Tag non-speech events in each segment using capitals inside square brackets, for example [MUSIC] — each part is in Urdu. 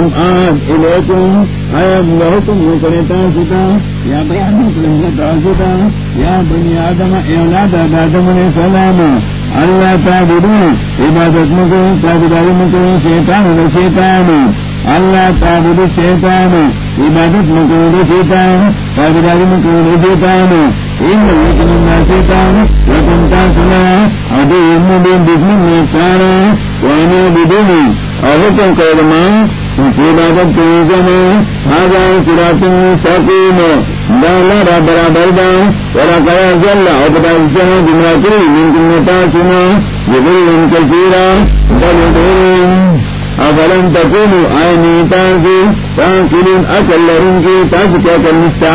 الم آج الیکم آیا بہتم کرتا ستا، یا بیان کرتا ستا، یا بنی آدم اولاد آدم علیہ السلام، اللہ تعبدو، عبادت مکو، تعبداری مکو، شیطان و شیطان، اللہ تعبد شیطان، عبادت مکو شیطان، تعبداری مکو شیطان، ان لیکن اللہ شیطان لیکن تاسنا ادو امدین بسم اللہ، سارا، وانا بدونی اور حکم کرمان عبادت کے نظام آجا سرات سکیم دالا را برابر دا ورا کیا جل اور بتا جہاں جمرا کری من کن متا سنا جبل کثیرا بل دین افلم تکونو آئے نیتا جی کی تاکلون اکل لرن کی تاک کیا کرنستا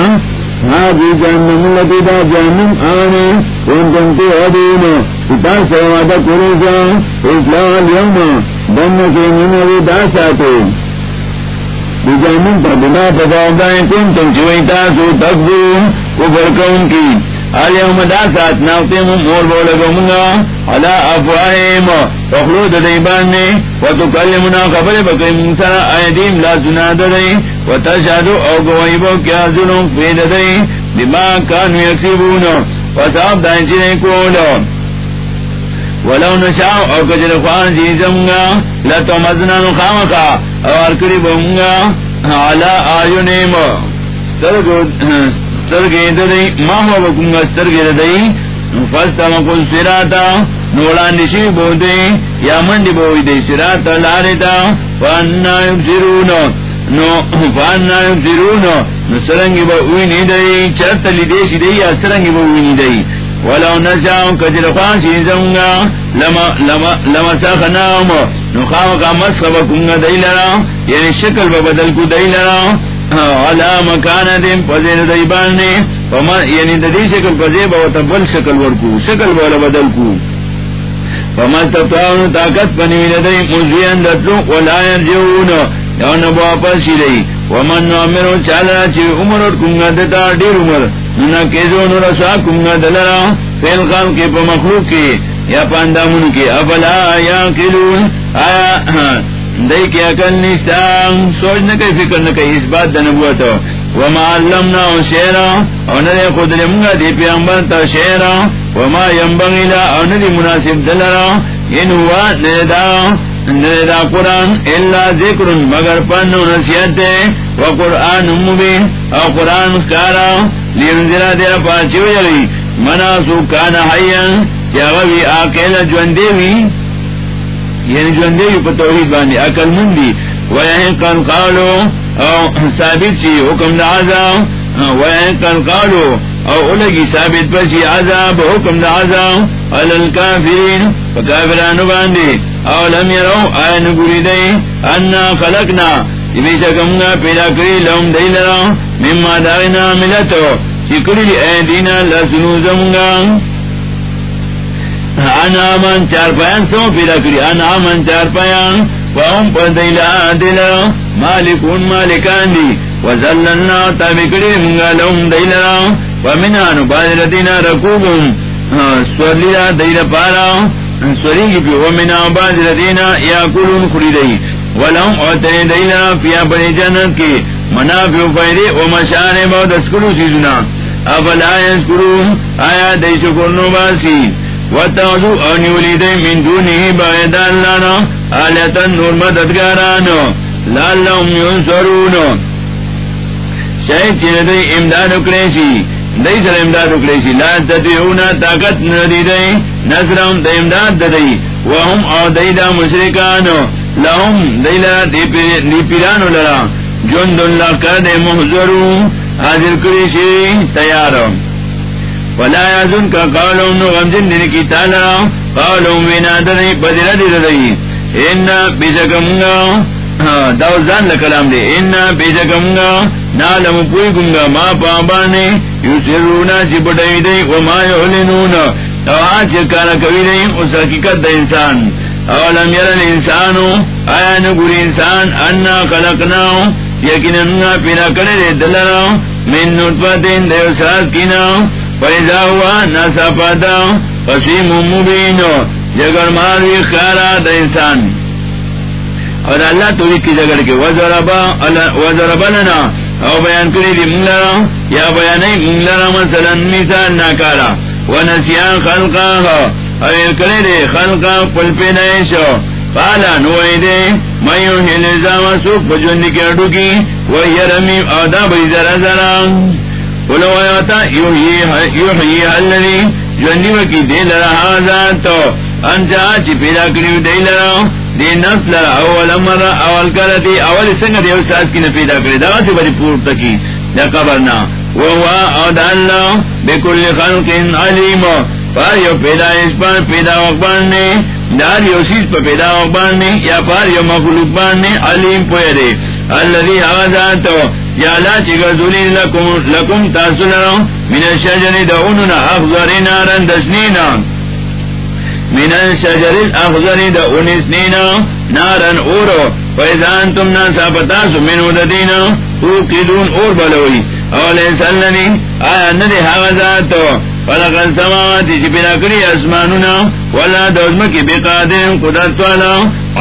هذه جهنم التي دا جهنم آني كنتم تهدون كتاب سواد كروجا إسلام اليوم دمك من وداساتو جامن پر بنا پتاؤں کن تم چوئتا سو تک دو وہ برکون کی آلیا مدا سات ناوتے مم مور بول گوں گا الا افواہم تخلو ددیبان نے و تو کل منا خبر بکری منسا ایدیم لا سنا ددئی و تشادو او گوائی بو کیا ظلم فی ددئی دماغ کانو یکسیبون۔ و صاحب دائن چینے کولو۔ ولو نشاء او کجر خوان جیزمگا لتو مزنا نخامکا او ارکری بونگا علا آیونیم سترگی ددئی ما ہوا بکنگا سترگی ددئی. فستا مکل سراتا نولان دشی بودئی یا مندی بوئی دی سراتا لارتا. فانا یبسرون نو، فانا یبسرون نو سرنگی با اوینی دی چرت لی دیشی دی یا سرنگی با اوینی دی ولو نشاء کجر خوان شیزمگا لما لما لما ساخناهم نخام کا مسخ بکنگا دی لرا یعنی شکل ببدل کو دی لرا۔ علا مکان دیم پذیر دیبان نے یعنی ددی شکل پذیر با تبل شکل ورکو شکل بولا بدل کو۔ فما تطاون طاقت پنوی لدی مزوین دتلو ولا یرجعون۔ یو نبو واپس شی دی ومن نعمرو چالا چی عمر اور کنگا دتا، دیر عمر۔ ننا کیزو نرسا کنگا دلرا فیل خام کے پا مخلوق کی یا پاندامون کی افلا یا کلون؟ دئی کی عقل نشتا سوچ نہ کئی، فکر نہ کئی، اس بات دنبوت وما علمنا شیرا او ندی خود لمگا دی پیامبر تا شیرا۔ وما ینبغی لا او ندی مناسب دلرا۔ ان ہوا ندا ندا قرآن الا ذکر، مگر پن و نصیحت و قرآن مبین او قرآن کارا۔ لینزرا دیر پاچیو جلی مناسو کانا حیان کیا غوی آکیل جوندیوی یعنی جو جوندے پہ توحید باندھی عقل مندی وہ کن کالو ثابت سی حکم دازا وہ کن کالو او الگی ثابت پسی عذاب، حکم دازا الکافرین فکافرانو باندھی او لم یرو آئین گوری دی انا خلقنا. بے شکمگا پیدا کری لهم دی لرا. مما داغنا ملتو. چکری ایدینا لسنو زمگا انامن چار پیان سو پیدا کری. انامن چار پیان فهم پر دیلا دلا مالکون مالکان دی. وزللنا تابکری منگا لهم دیلا ومنانو بادر دینا رکوبم. سولی دا دیلا پارا. سوری کی پی. ومنا بادر دینا یا کلون خری دی. ولهم اوتنی دیلا پیا بنی جنت کی. منافع فیدی و مشانے بہت اسکرو چیزنا افلا یسکرون آیا دی شکر نو باسی. وتعدو انیولی دی من دونی باید اللہ آلیتا نور مددگارانو لالهم ینصرونو شاید چیر دی امداد اکریشی دی سر امداد اکریشی لا تدیعونا طاقت ندی دی نصرهم دی امداد دی وهم او دی دا مشرکانو لهم دی لرا دی پیرانو لرا، جند اللہ کرد محضرون، حاضر کریشی تیارو. ولا يزن کا قولوا نو غمزن دن کی تالا قولوا بنا دنی بدل دی ردی ان بیزکمگا ہاں، دوزان لکلام دے۔ ان بیزکمگا نالم پوئی گنگا، ما پابانے یسرونا چی بڑائی دے وما یعلنون۔ او آج کارا کوي دے اس حقیقت دا انسان۔ اولم یر الانسانو، آیا نگوری انسان، انا خلقناو۔ یقینا پیدا کرے دے دلرا من نطفتین دیو سات کیناو۔ پیدا ہوا نسا پاتا قسیم مبین جگر ماری خارا دا انسان. اور اللہ توری کی جگڑ کے وزربا لنا. او بیان کری دی منگلرا یا بیانی منگلرا مثلا مثال ناکارا. ونسیان خلقا او کری دی خلقا پل پینائشو پالا نوئی دے میو حلزام سوک پجوندی کی اڈو کی. وی رمی آدھا بی ذرا ذرا قلو آیاتا یوحی حلنی جوندی وکی دے لرا حاضاتو انچا چی پیدا کریو دے لرا۔ نفس اول امر اول اول سنگ دیو ساس کی نپیدا دا اللہ علیم۔ پار یو پیدا اس پر پیدا وقبان نے دار یو سیز پر پیدا وقبان نے یا پار یو مخلوق بان نے علیم دے یا لا چگا ذولی لکم لکم تاسولرو من الشجر دا انونا افضر نارن دسنینا. من الشجر الاخضر دا انسنینا نارن اورو. فیضان تم ناسا پتاسو منو دا دینا، اوقیدون اور بلوی اولی سلنی آیا ندی حغزاتو فلق السماواتی چی پیدا کری اسمانونا. ولا دوزمکی بقادر قدرت والا.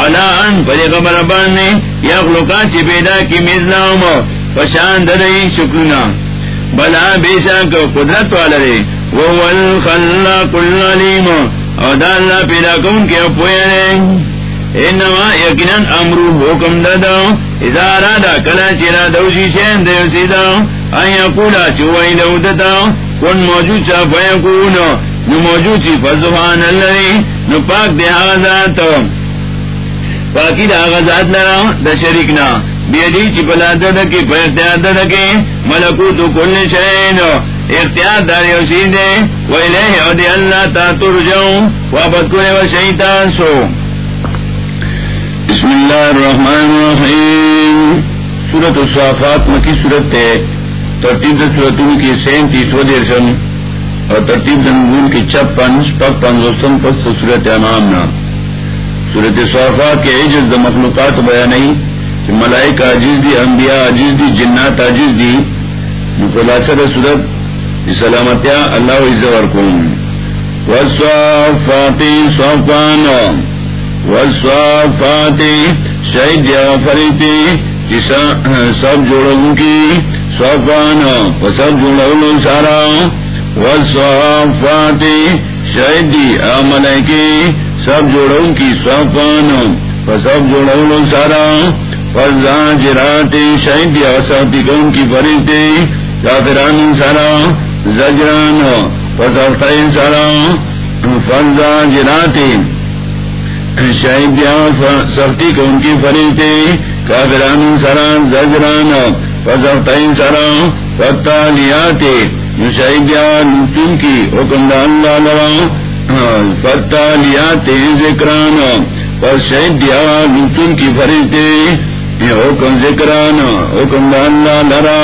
علا ان پری قبر باننی یخلقا چی پیدا کی مزلاؤم فشان ددئی شکلنا بلا بیشاک قدرت والا دی وهو الخلاق العلیم او دا اللہ پیدا کون کے پوئے انما یقیناً امرو حکم دادا. اذا ارادا کلا چیرا دوشی شین دیو سیدا. ان یقولا چوائی دو دتا کن موجود چا فیقون نو موجود چی فزبان اللہ نو پاک دے آغازات. پاکی دا آغازات لرا. دا شرکنا بیدی چی پلا ددکی پا اختیار ددکی ملکوتو کل شین اختیار داری و سیدے، و الیہ او اللہ تا ترجعون وابد کنے و شیطان سو. بسم اللہ الرحمن الرحیم. سورت الصافات مکی سورت تے، ترتیب سورتوں کی سینتیس و دیرشن اور ترتیب دنگون کی چپن پک پنزوستم پس سورت امامنا. سورت صافات کے عجز دا مخلوقات بیان نہیں ملائک عجیز دی، انبیاء عجیز دی، جنات عجیز دی خلاصہ سورت سلامتیا اللہ عزور کون۔ وسوافاتی صوفان وسوافاتی شہید یا فریتی جی سب جوڑوں کی صوفان سب جوڑوں سارا۔ وسوافاتی شہیدی امن کی سب جوڑوں کی صوفان سب جوڑوں سارا۔ فضان جراتی شہید یا ساتھی کون کی فریتی کافران سارا زجران فضفتین سارا فضا جراتی شہیدیا سختی کو ان کی فریتے کافران سارا زجران فضفتین سارا فتالیاتی شہیدیا نتن کی حکم اللہ لرا فتالیاتی ذکران پر شہیدیا نتن کی فریتے حکم ذکران، حکم اللہ لرا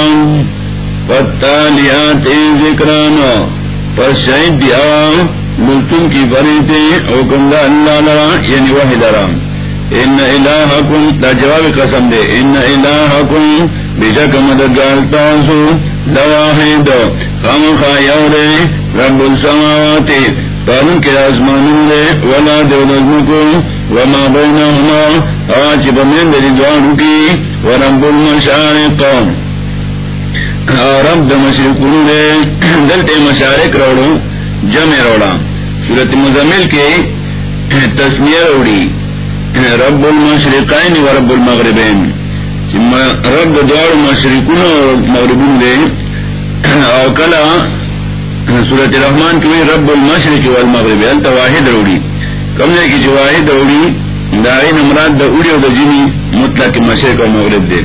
پتالیات ذکران پشید دیا ملتن کی بری فریتے حکم دا اللہ یعنی وحی لرا ان الہکم، دا جواب قسم دے۔ ان الہکم بشک مددگار تاسو لواحد خام خایو دے رب السماوات پرن کے آسمانوں دے، ولا دے نظمکو وما بینہما آج بمین دے دوانو کی ورب المشارق. رب د مشرقون دے، دلتے مشارق روڑو جمع روڑا صورت مزمل کے تسمیہ روڑی، رب المشرقین و رب المغربین. رب دوار مشرقون و مغربون دے. او کلا صورت رحمان کی رب المشرق والمغرب انتا واحد روڑی. کم کی جو واحد روڑی دائین امراد دا اوڑی و دا جنی مطلق مشرق و مغرب دے۔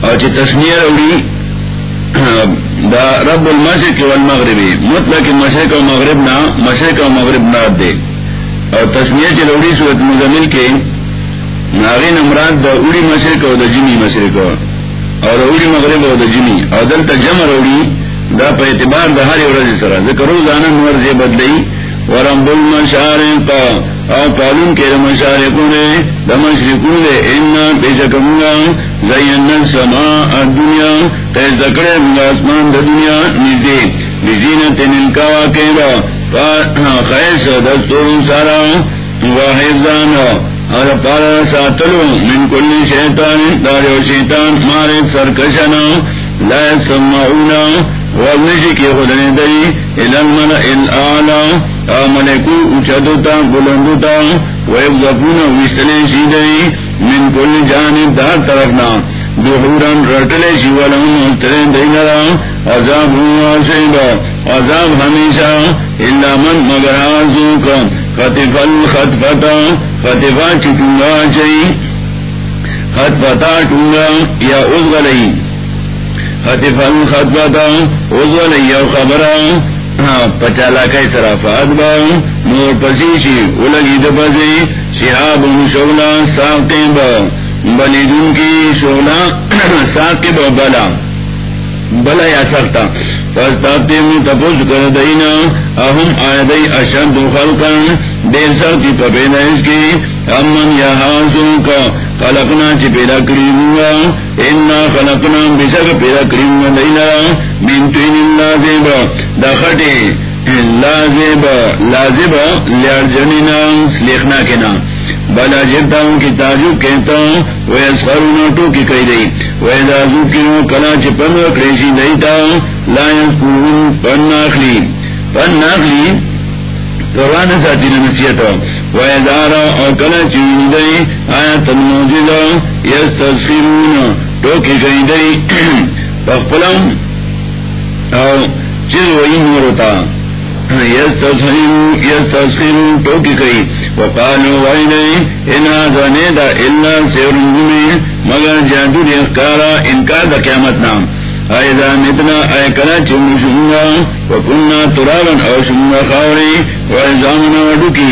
اور چی تسمیہ روڑی، دا رب المشرق والمغربی مطلق مشرق و مغرب نہ مشرق و مغرب نہ دے۔ اور تسمیہ کی لوڑی صورت مزمل کے ناغین امراد دا اوڑی مشرق و دا جمی مشرق۔ اور اوڑی مغرب و دا جمی اور دل تا جمع روڑی، دا پہ اعتبار دا ہر عورت سرا۔ ذکر روزانہ نور سے بدلئی ورب المشارق. او پالون کے مشارقوں نے، دمشرقوں نے ان بیشکمگا زین السماء الدنیا تیز دکڑے منگا دنیا، نزدے، بزینت نلکاوا کیلا خیس دستور سارا وحفظان اور پارا ساتلو، من کل شیطان دارو شیطان مارے سرکشنا، لا سمعونا ورنشی کی خدنے دئی الالمن الالا آملکو اچھدتا بلندتا ویبزفون وشتلے شیدئی من کل جانب طرفنا۔ رٹلے عذاب عذاب ہمیشہ۔ اللہ من مگر آزو خطف الخطفتا خطفا خطفتا ٹونگا یا ازغلئی خطف الخطفتا ازغلئی یا خبرا ہاں، پچالا کئی سرافات با نور پسیشی اولگی دپسی شہاب شولا ساقیں با بلیدون کی شولا [CLEARS THROAT] ساقب بلا۔ بلا یا سختا۔ فستاتے میں تپوس کر دینا اہم آیدئی اشد خلقا دیر سختی پپیدائش کی، امن یا حاسوں کا خلقنا چی پیدا کری ہوا انا خلقنا بشک پیدا کری ہوا دینا۔ من توین اللہ زیبا۔ دخٹے لازب لازب، لیار جنینا، سلیخنا کے نام بلا جبتا ہوں کی تعجب کہتا ہوں وہ اسفر ٹو کی کہی گئی وہ دازو کی ہوں کلا چپن کریشی کریسی دیتا لائن پورن پن ناخلی. پن ناخلی قرآن ساتھی نے نصیحت وہ ادارا اور کلا چیز دئی آیا تن موجود یس تصویر ٹوکی کہی گئی پخلم اور چیز وہی نور ہوتا یس تسلیم یس تسلیم ٹوکی کہی وقالوا وإليه إن هذا دا إلا سير مگر جادو انکارا انکار دا قیامتنا ایدا متنا، اے کلا چم شنگا وکننا ترابا او شنگا خاوری، وعزامنا ودکی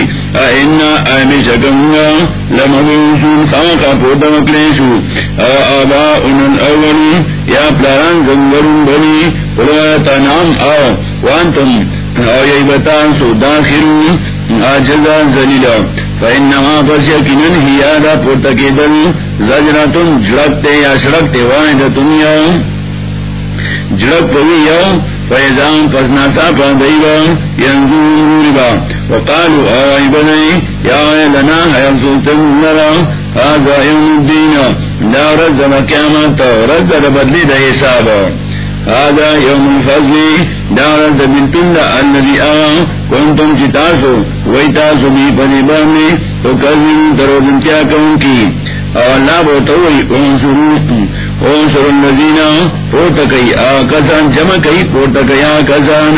یا پلاران زنگرون بنی قلواتا نام آو وانتم. سو آجزا زلیلا. فإنما بس ہی آدھا دل جڑکتے یا شرکتے واحدتن یا. جڑک پوی یا. فیضان پسناتا پا دیبا ینزور با وقالو آئی بنائی یا لنا حیال سلطن لرا آزا یوم الدین دا رد دا قیامت رد دا بدلی دا حسابا هذا يوم الفضل دار دبنتن الذي آ كنتم جتاسو ويتاسو بي بنبامي وكذب درودن کیا کون کی اور اللہ بوتوئی انصرو انصر الذین پورتکی آکسان جمع کئی پورتکی آکسان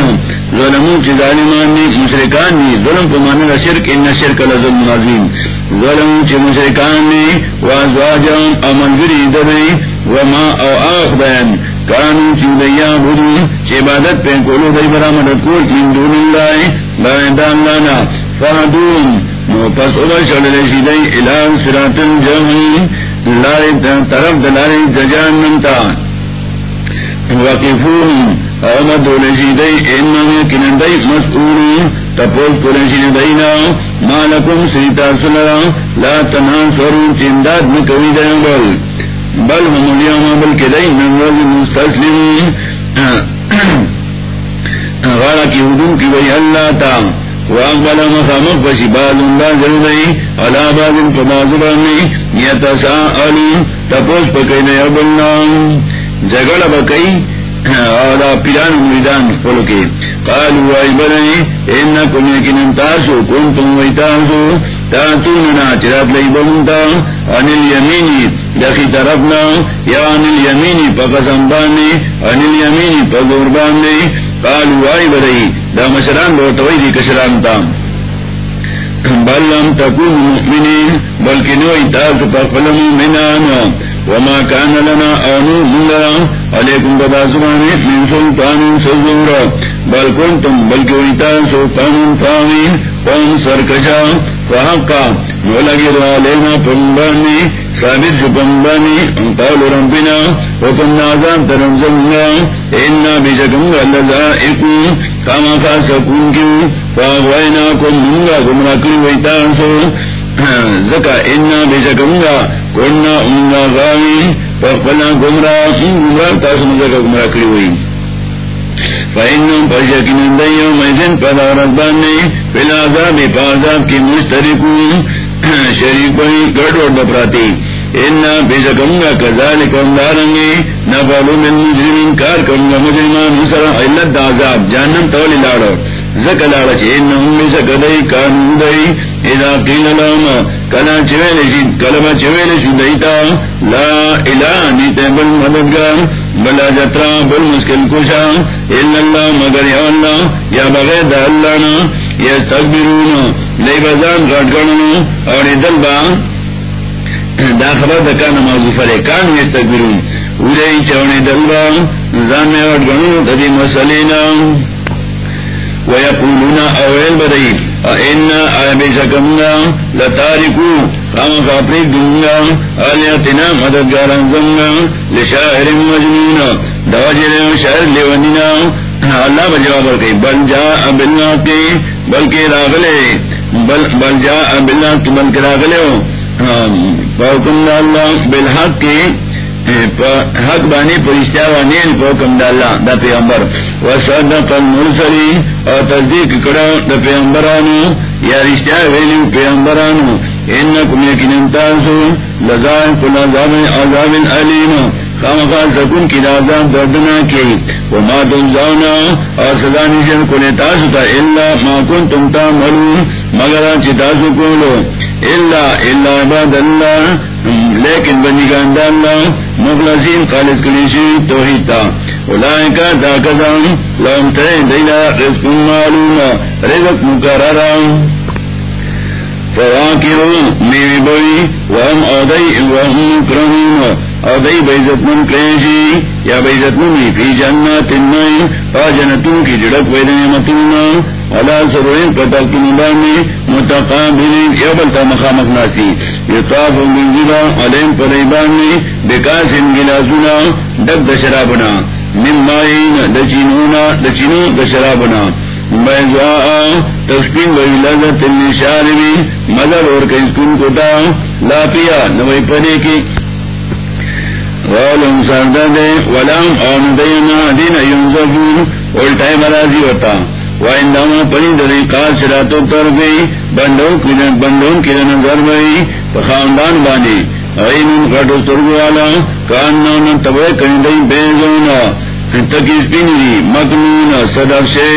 ظلمو چی ظالمان مشرکان ظلم کو مانا شرک، ان شرک لظلم عظیم چی مشرکان نی وازواجان امنگری دبی وما او آخ بین. کانو چودیا بدو چی عبادت پہ کولو دی برا مدد کول دون اللہ لانا. فہدون پس اوبا شڑلے شیدئی الان سرات الجمی لاری طرف وقفون دولے تپوز سیتا سلرا لا تنان سورون چنداد مکوی دیں بل. بل هم اليوم بل كدين من مستسلم کی حدود کی وی اللہ تا. واقبل مخامق بشبال اللہ جلدئی علا بازن فبازرانی یتساءلون تپوس پکین یب اللہ۔ جگڑ بکئی اور پیران مریدان کھولو کے قالوا ای بنئی انکم یکنن تاسو کنتم وی تاتوننا چرات لئی بلنتا۔ انل یمینی دخی طرفنا، یا انل یمینی پا قسم باندی انل یمینی پا دور دا مشران بوتوئی دی کشران تام بل لم تکون مؤمنین بل نوئی يتاك پخفل مؤمنان. وما کان لنا آنو ملا علیکم بدا زماني من سلطان سزور. بل کنتم بل ویتاسو سلطان فاوین، قوم سرکشا. فحقا. ولقد علينا پنباني ثابت جو پنباني قول ربنا وكنا عذاب ترمزلنا إنا بشكم لذائقون کا سکون کیوں فاغوینا کم منگا زکا انا بشکمگا کننا انگا غاوی فقبلا گمرا گمرا تاسو مزکا فإنهم فشكنا ديوم إذن فلا رباني في العذاب فعذاب کی مشترکون شریف بنی گڑ بپراتی ان بے گا کزال کم نہ بالو کار کروں گا مجرمان مسرا علت جانم لاڑو۔ زک لاڑا دئی کلا چویل شی چویل شی لا بل مددگار، بلا جترا بل مسکل کشا۔ اللہ مگر یا اللہ، یا بغیر اللہ نا یا تکبرون لئی بزان اور دل با دا خبر دا موضوع فرے. کان اولی چونے زان میں تدی مسلینا اویل بدئی اینا لتارکو، خام خاپری آلیتنا مددگاران لشاہر مجنون دواجر لیونینا ہاں، اللہ بجواب ورکی بل جا بالنا کی بلکہ راغلے۔ بل, بل جا بالنا کی بلکہ راغلے ہو۔ ہاں، حکم اللہ بالحق کی حق بانی پرشتہ وانی حکم ڈالا دا پیغمبر۔ وصدق المرسلی اور تصدیق کرا دا پیغمبرانو یا رشتہ ویلیو پیغمبرانو۔ انکم یکن انتاسو لزائن کل عذاب عذاب علیم خامقا سکون کی رازان دردنا کی وما تنزاونا اور سزا نشن کنے تاسو تا اللہ ما کنتم تعملون مگر چی تاسو کولو اللہ اللہ عباد اللہ لیکن بنی کا اندر اللہ مخلصین خالص کلیشی توحید تا اولائن کا دا کزان لهم ترین دیلا رزق معلوم رزق مقرران فواکرون میوی بوی وهم اودئی وهم کرمون اودئی بیزت من کلیشی، یا بیزت منی فی جنات النئی فا جنتون کی جڑک وید نعمتون علا سروین پتل کی نبانی متقابلین، یا بلتا مخامق ناسی. یطاف منزلا علیم پریبانی بکاسن گلاسونا دب دشرابنا. ممائین دچینونا، دچینو دشرابنا. بیضاء تشکین بی لذت النشاربی، مدر اور کئی سکون کتا لا پیا، نوی پدے کی غالم سردہ دے ولام دینا دین ینزفون مرازی ہوتا پری دری قاد سراتو تر گئی بندوں کی بندوں کی نظر گئی خاندان بانی این کٹو سرگ والا کان نہ تبے کہیں دئی بے زونا مکنون صدر سے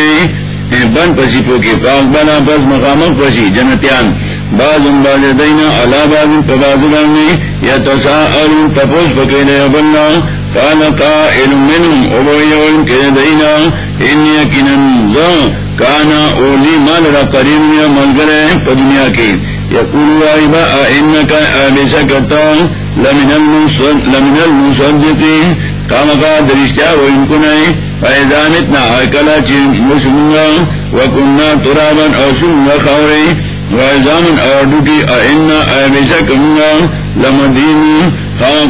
بن پسی پوکی پاک بنا پس مقامک پسی جنتیان بعض باز دینا علا باز پبازلانی یا تساءلون تپوس پکی دے بلنا کانا قائل منم کے دینا ان یکنن کانا اولی مال را قریم یا ملگر پا دنیا کی یقولو آئیبا لمن المصدقین کاما کا درشتیا ان کو نہیں مسلمگا وکننا ترابا خورے ویزامن اور ڈوٹی اینا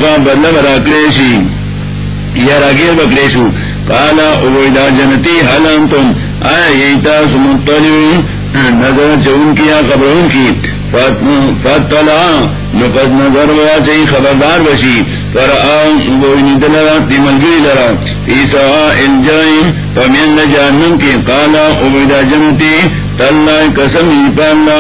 کا برا کلیشی یا راگیر بکلیشو کالا اویدا جنتی حالان تم آیا یہی سمتلیو نظر چون کیا قبرون کی۔ فتلا نفس نظر خبردار بسی پر دلرا لرا. پمین جانم کی کالا عبیدہ جنتی. تلا قسم پالا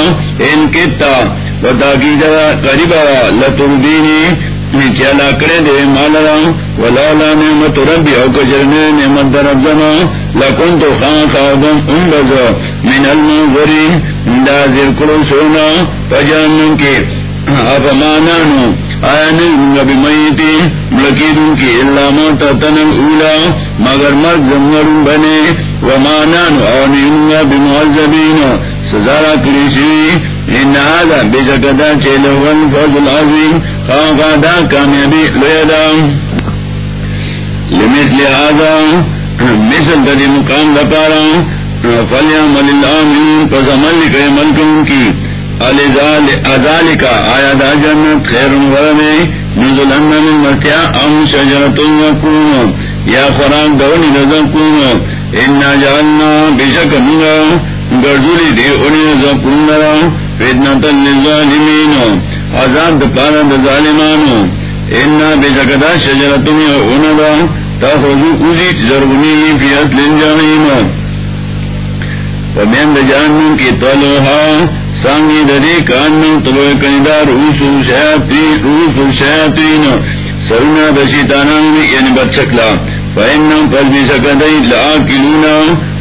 ان کتا. بتا کی جگہ قریب لتردینی چلا کرے دے مالا ولا نعمت ربی او کجرنے نعمت درب زما لکن تو خان خادم ان من المنظرین دا ذکر سونا. پجانن کے اب آیا کی اللہ موتا تنم اولا، مگر مرد زمرن بنے ومانانو آنی بمعذبین سزارا کریشی ان هذا بجکدا چلو الفوز خواہ دا کامیابی مثل مقام لپارا فلیعمل الامین پس عمل لکے ملکن کی ازال کا آیا دا جنت خیر ورمی نزل من مرتیا ام شجرت یکون، یا خوراک دونی نظر انا جعلنا، بشک منگا، گردولی دے انی نظر لرا فتنة للظالمين عذاب دقانا دظالمانو إنا بشكدا کی طلوها سانگی ددی کان تلو کندا روس شیاتی روس شیاتین سرنا دشیتانا یعنی بچکلا. فائن پر بھی سکتا لا کلونا.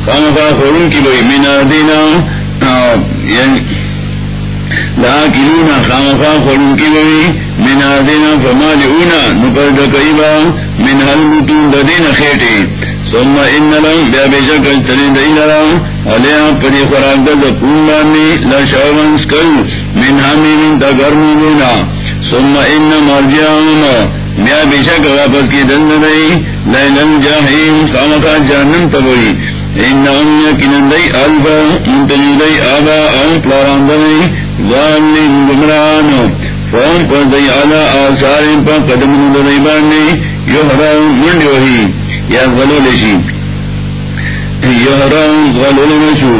خان خا خورن کی بھائی مینا دینا. یعنی لا کلونا خان خا خورن کی بھائی مینا دینا فمال اونا نکر دکیبا من حل متون ددین خیٹے ثم ان لهم، بیا بیشک چلی دی لرا علیا پدی خوراک دا کون بانی لشاون سکل، من حمیم دا گرمی دونا ثم ان مرجعون بیا بیشک واپس کی دن دی لیلن جاہیم خامقا جہنم تبوئی. انہم یکنن دی الفا، منتجی دی آبا او پلاران دی گمرانو فون پر دی علا آثارین پر قدم دی بانی یحراؤ منڈی وحی یا غلو لشی یحراؤ غلو لنشو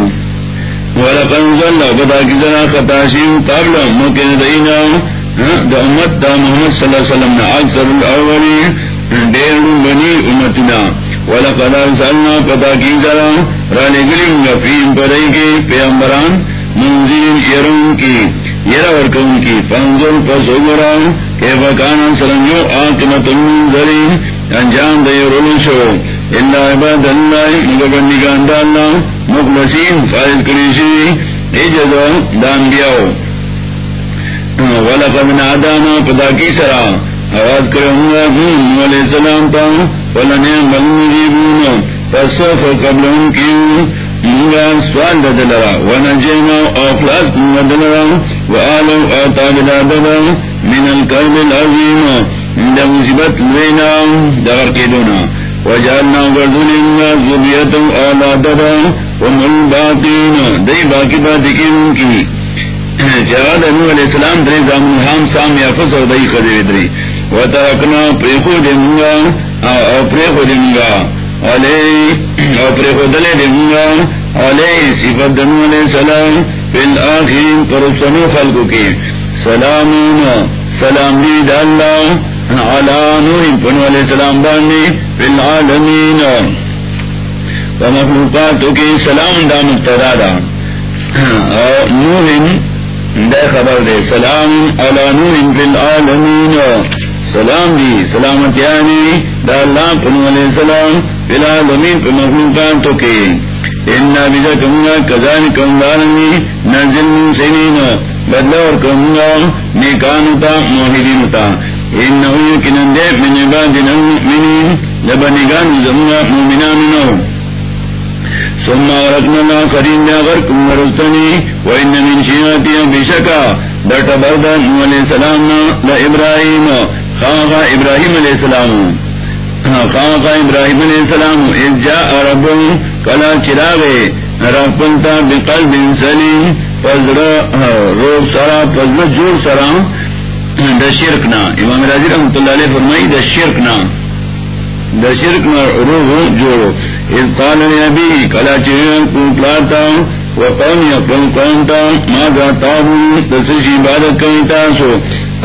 ولقن ظل بدا کی ذرا خطاشیم قبل مکن دینا دا امت دا محمد صلی اللہ علیہ وسلم نا اکثر الاولی دیر بنی امتنا ولقد ارسلنا پتا کی ذرا رانے گلیم گفیم پڑے کے پیامبران منزین یرون کی۔ یرا ورکون کی فانظر پس اگرا کہ بکانا سرنجو آکمت انجام دے رلشو اللہ عباد اللہ مگبندگان دالنا مخلصین فائد کریشی اجدو دان بیاو ولقد نادانا پتا کی سرا۔ آواز کروں گا ہوں علیہ السلام تا۔ ولنعم المجیبون۔ قبل ان کیوں۔ منگا سوال دلرا ونجینا اخلاص منگا دلرا، وآلو دادنا، من القرب العظیم مصیبت لینا، دغر کے دونا. وجعلنا گردننا ذریتا آلادنا ومن باقین دی باقی باقی کی ان کی. جواد ابو علیہ السلام دری زامن حام سام یا فس اور دئی دری. و پریخو دنگا او پریخو دنگا علی او پریخو دلے دنگا علی صفت دنو علیہ السلام۔ فی آخرین پر سنو خلقو کی۔ سلامون سلام دید اللہ۔ علا نوح پنو علیہ السلام بانی فی العالمین۔ و مخلوقاتو کی سلام دا مقتدادا نوح، دے خبر دے۔ سلام علی نوح فی العالمین۔ سلام دی، سلامت یعنی دا اللہ پنو علیہ السلام فی العالمین پی مخلوقان تو کی انا بیجا کمگا کزانی کمدارنی نزل من سنین بدلور کمگا نیکانتا موحدینتا انہو یکنن دے من عبادنا المؤمنین، لبنگان زمگا مومنانو ثم ورقنا الآخرين جاغركم ورستني وإن من شيئاتي بشكا درت بردا علیہ السلام لإبراهيم خاقا إبراهيم علیہ السلام خواہ خاقا إبراهيم علیہ السلام إذ جاء ربهم کلا چراغے رفنتا بقلب سلیم۔ فزر روح سرا فزر جور سرا۔ دا شرکنا امام راضی رحمت اللہ علیہ فرمائی، دا شرکنا دا شرک نہ جوڑو اس قال نبی کلا چیرن کو پلاتا۔ و قوم یا قوم قوم تا ما جاتا ہوں دسش عبادت کئی تاسو۔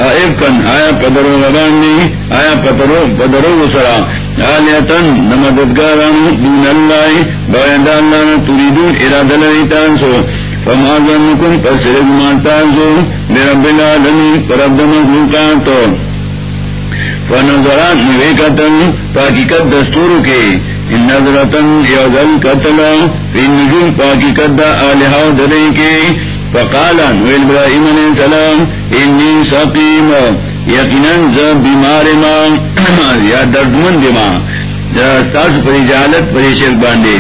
آئب کن آیا پدرو غبانی آیا پدرو پدرو سرا۔ آلیتن، نمددگاران دون اللہ باید اللہ تریدون ارادہ لئی تاسو فما ظنکم پسرگ مانتاسو برب العالمین پرب دمخلوقاتو فنظرات نویکتن، پاکیکت دستورو کے۔ ان نظرتن یوزل قتل فی نجوم پاکیکت دا آلہاو دلے کے۔ فقالا نویل ابراہیم علیہ السلام، انی سقیم. یقیناً ز بیمار ما [CLEARS THROAT] یا دردمند ما ستاس پر اجالت پر شرک باندے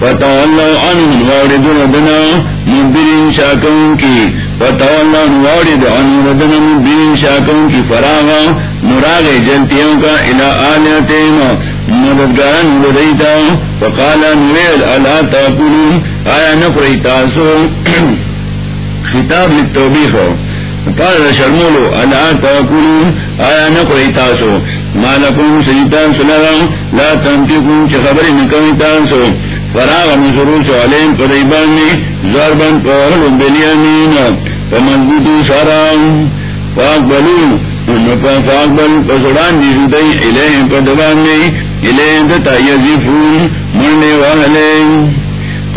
فتولوا عنهم واردون ردنا مدبرین شاکون کی فتولوا وارد عنهم ردنا مدبرین شاکون کی فراغا، نراغ جلتیوں کا الى آلیتیم مددگاران ردیتا فقالا نویل علا تاکلون؟ آیا نفری تاسو؟ خطاب للتوبیخ. قال شرمولو علا تاکلون؟ آیا نفری تاسو؟ ما لکم سجتان سلام لا تنتقون چه خبری نکمی تاسو. فراغ مشروع علیم قریبان میں ضربن پہل بلیامین فمضبوطو سارام فاقبلو فاقبل پسڑان دی شدئی علیہم پدبان میں علیہم دتا یزیفون، مرنے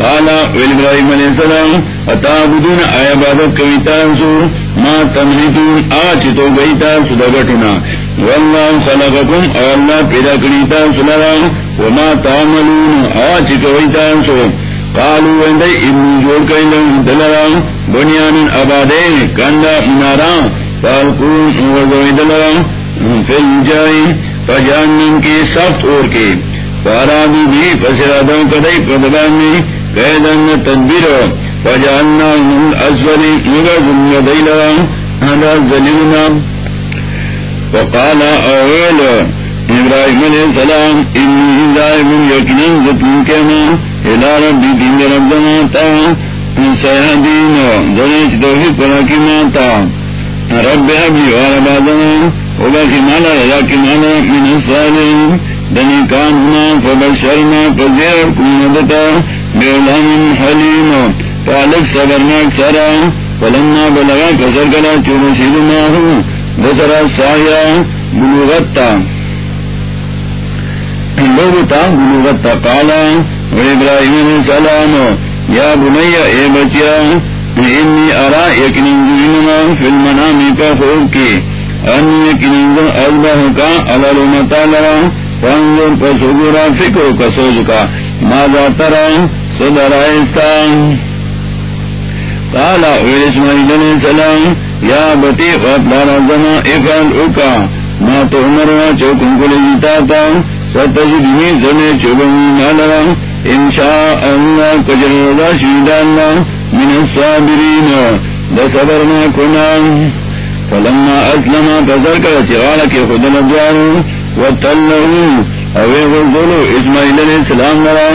والے کالا ابراہیم علیہ السلام اتا بدون آیا بادت کبھی تاسو ماں تمہیں آج تو گئی تھا سدا گٹنا. واللہ خلقکم او اللہ پیدا کری تاسو لرا، وما تعملون؟ آج تو گئی تاسو قالو وندی ابن جوڑ کئی لن دلرا، بنیان ابادے کندہ منارا، فالکون وزوی دلرا، فی الجائی، فجانن کی سخت اور کے۔ پارا بھی، فسرادوں کدئی پدبان میں قیدن تدبیر فجعلنا من اسفلی مگر دیلا هذا ذلیلنا وقال اویل ابراہیم علیہ السلام انی ذائب یکنن زتن کنا الى ربی دین رب دماتا سیحدین ذریچ دوحی پراکی ماتا رب ابی وارب آدم وباکی مالا للاکی مالا من الصالحین دنی کاننا فبشرنا فزیر کنندتا بیولام حلیم پالک صبرناک سرا فلما بلغا فسر کلا چون شید ماہو بسرا سایا بلوغتا لوگتا بلوغتا قالا و ابراہیم علیہ السلام یا بنی اے بچیا انی ارا یکنی جنما فی المنامی کا خوب کی انی یکنی ازبہ کا علال مطالعہ فانظر فسوگرا فکر کا سوز کا ماذا ترى صدر آئستان۔ قال اویل اسماعیل علیہ السلام، یا بطی غطلار زمان افعال اکا ما تو عمرنا چوکن کلی جیتا تا ستجدنی زنے چوبنی نالا انشاء اللہ کجر رضا شید اللہ من الصابرین دا صبرنا کنام فلما اسلم فزر کا چغالا کے خود ندوارو وطلعو اوے غزلو اسماعیل علیہ السلام لرا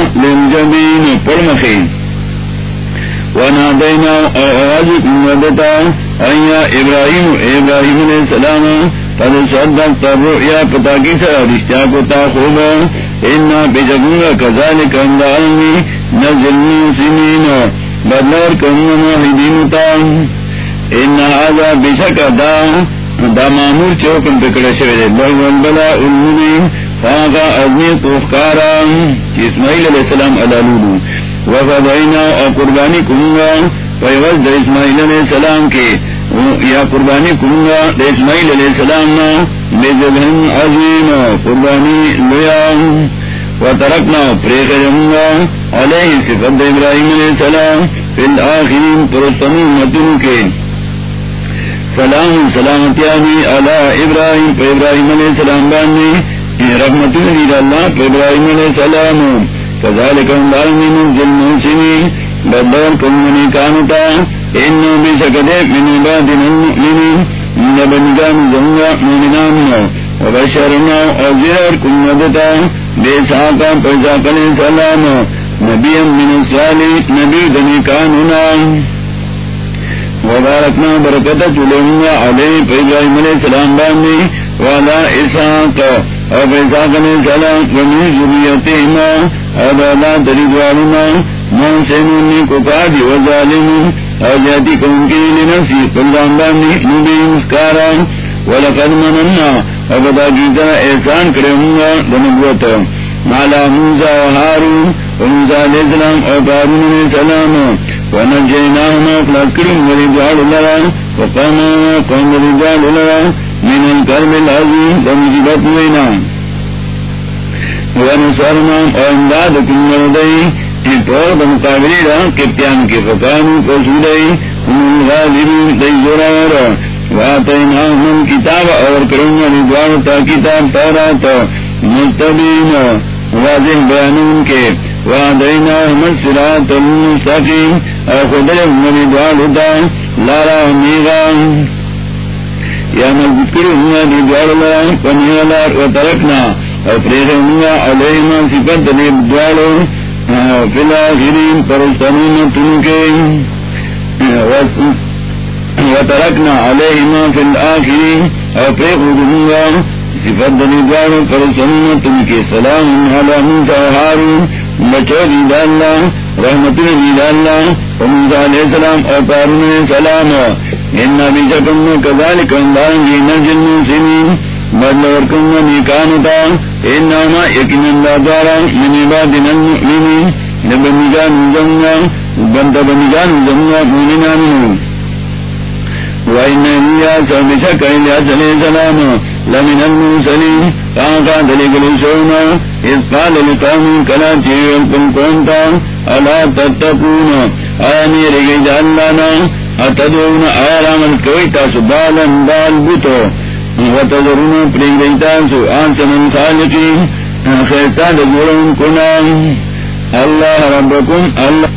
مدتا ایا ابراہیم ابراہیم علیہ السلام، قد صدق تبرؤیا پتا کی سر رشتیا کو تا خوبا، انا بجگونگا کذالک اندالنی نزلنی سنین بدلور کنون محیدینتا انا آزا بشک دا دا مامور چوکن پکڑا شوئے لوگن بلا علمونی فاغا ادمی توفکارا اسماعیل علیہ السلام علالولو وفدائنا اور قربانی کروں پیوز دا اسماعیل علیہ السلام کے یا قربانی کروں گا دا اسماعیل علیہ السلام نا بزبہن عظیم قربانی لیا۔ وترکنا پریخ جمگا علیہ صفت ابراہیم علیہ السلام فی الاخرین پرستمی مدن کے۔ سلام سلامتی آمی علی ابراہیم، پہ ابراہیم علیہ السلام بانی رحمت اللہ ابراہیم علیہ السلام. فذلك من ذل موسمی بدور کمنی کانتا انو سکتے من عبادنا المؤمنین. من بنگان زنگا مومنان وبشرنا بے نبی من نبی دنی کانونا. وبارکنا برکت چلونا علیہ پیغایم علیہ السلام بانی والا اسحاق. اور پیساق علیہ السلام ومن ذریتہما اور اللہ دری دوارنا محسنونی کو کاجی وظالم اور جاتی مسکارا۔ ولقد مننا جیتا احسان کرے ہوں گا دنبوت مالا موسیٰ و حارون وموسیٰ علیہ السلام اور بارون علیہ السلام۔ ونجیناهما فلاسكرم ورجال لرا، وقاما قوم رجال لرا من الكرب العظيم ومجبت وينا ونصرنا وامداد كل مردي طور بمقابلی رہا کپتیان کے فقانو فسودئی هم الغالبین دی زرارا واتیناهم کتاب اور کرنگا ردوانتا کتاب تورات مستبین واضح بیانون کے، وعدینا مسرات المستقیم. او خدر مردوان ہوتا لارا میغا یا مذکر ہوا ردوان اللہ پنیا لار و ترکنا او پریر ہوا علیہما صفت ردوالو فی الاخرین پرستانون تنکے وترکنا علیہما فی الاخرین او پریر ہوا صفت ردوالو پرستانون تنکے سلام علی موسیٰ حارون بچو دی ڈالنا رحمت دی ڈالنا موسیٰ علیہ السلام اور قارون علیہ السلام ان بھی جکم میں کذال کندان جی نجل مسلمین بدل ورکم نیکانتا انما یقین اللہ دوارا من عبادنا المؤمنین بندگان زمنا بند بندگان زمنا مومنان وإن إلياس اتدون آيالا کوئی تاسو بالن بال بوتو. وتذرون پریگیتا سو آنس من خالقی خیستا دزورن کنا اللہ ربکم، اللہ